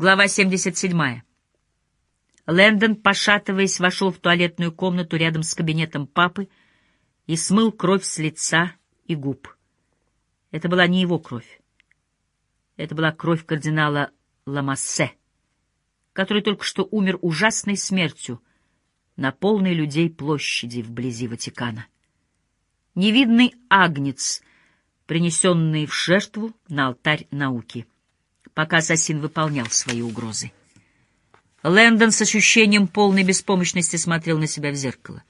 Глава 77. Лэндон, пошатываясь, вошел в туалетную комнату рядом с кабинетом папы и смыл кровь с лица и губ. Это была не его кровь. Это была кровь кардинала Ламассе, который только что умер ужасной смертью на полной людей площади вблизи Ватикана. Невидный агнец, принесенный в жертву на алтарь науки — пока ассасин выполнял свои угрозы. Лэндон с ощущением полной беспомощности смотрел на себя в зеркало.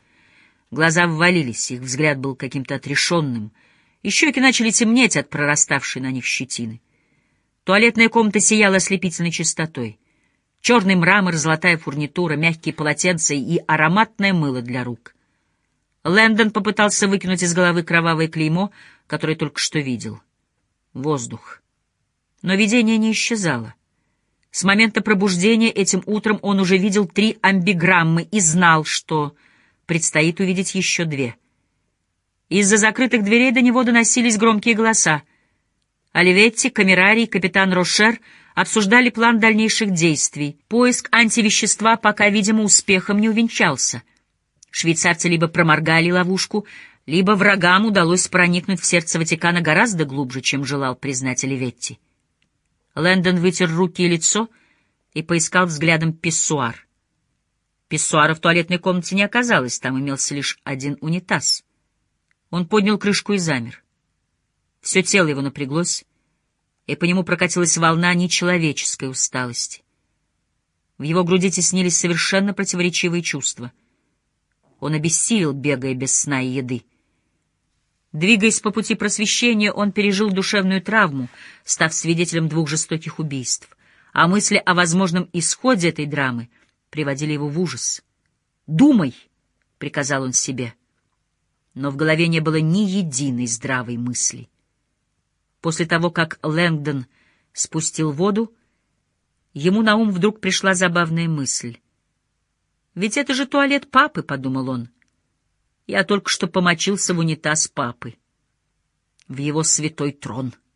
Глаза ввалились, их взгляд был каким-то отрешенным, и щеки начали темнеть от прораставшей на них щетины. Туалетная комната сияла ослепительной чистотой. Черный мрамор, золотая фурнитура, мягкие полотенца и ароматное мыло для рук. Лэндон попытался выкинуть из головы кровавое клеймо, которое только что видел. Воздух. Но видение не исчезало. С момента пробуждения этим утром он уже видел три амбиграммы и знал, что предстоит увидеть еще две. Из-за закрытых дверей до него доносились громкие голоса. Оливетти, Камерарий, капитан Рошер обсуждали план дальнейших действий. Поиск антивещества пока, видимо, успехом не увенчался. Швейцарцы либо проморгали ловушку, либо врагам удалось проникнуть в сердце Ватикана гораздо глубже, чем желал признать Оливетти. Лэндон вытер руки и лицо и поискал взглядом писсуар. Писсуара в туалетной комнате не оказалось, там имелся лишь один унитаз. Он поднял крышку и замер. Все тело его напряглось, и по нему прокатилась волна нечеловеческой усталости. В его груди теснились совершенно противоречивые чувства. Он обессилел, бегая без сна и еды. Двигаясь по пути просвещения, он пережил душевную травму, став свидетелем двух жестоких убийств, а мысли о возможном исходе этой драмы приводили его в ужас. «Думай!» — приказал он себе. Но в голове не было ни единой здравой мысли. После того, как Лэнгдон спустил воду, ему на ум вдруг пришла забавная мысль. «Ведь это же туалет папы», — подумал он. Я только что помочился в унитаз папы. В его святой трон —